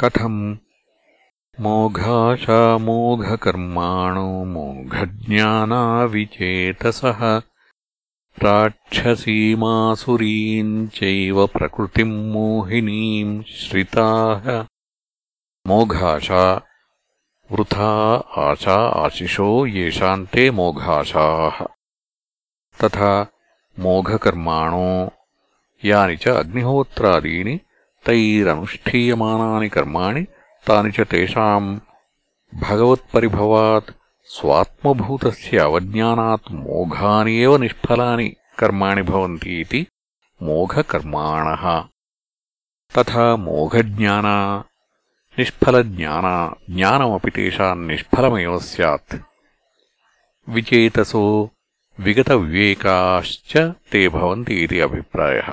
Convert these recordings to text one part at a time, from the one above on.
कथम्? मोघाशामोघकर्माणो मोघज्ञानाविचेतसः। राक्षसीमासुरीम् चैव प्रकृतिम् मोहिनीम् श्रिताः। मोघाशा वृथा आशा आशिषो येषाम् ते मोघाशाः। तथा मोघकर्माणो यानि च अग्निहोत्रादीनि तैरनुष्ठीयमानानि कर्माणि, तानि च तेषाम् भगवत्परिभवात् स्वात्मभूतस्य अवज्ञानात् मोघानि एव निष्फलानि कर्माणि भवन्ति इति मोघकर्माणः। तथा मोघज्ञाना, निष्फलज्ञाना, ज्ञानमपि तेषाम् निष्फलमेव स्यात्। विचेतसो विगतविवेकाश्च ते भवन्ति इति अभिप्रायः।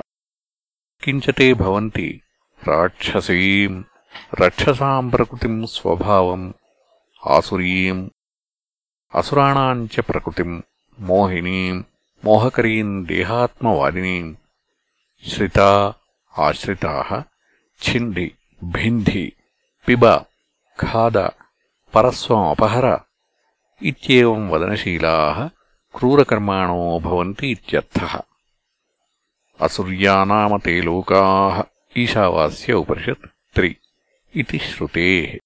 किञ्च ते भवन्ति రాక్షసీం రక్షసాం ప్రకృతిం స్వభావం ఆసురీం అసురాణం చ ప్రకృతిం మోహినీం మోహకరీం దేహాత్మవాదినీం శ్రిత ఆశ్రిత ఛింది భింధి పిబ ఖాద పరస్వమపహర ఇత్యేవం వదనశీలా క్రూరకర్మాణోవంతి భవంతి లోకా ईशावास्य उपनिषत् त्रि इति श्रुतेः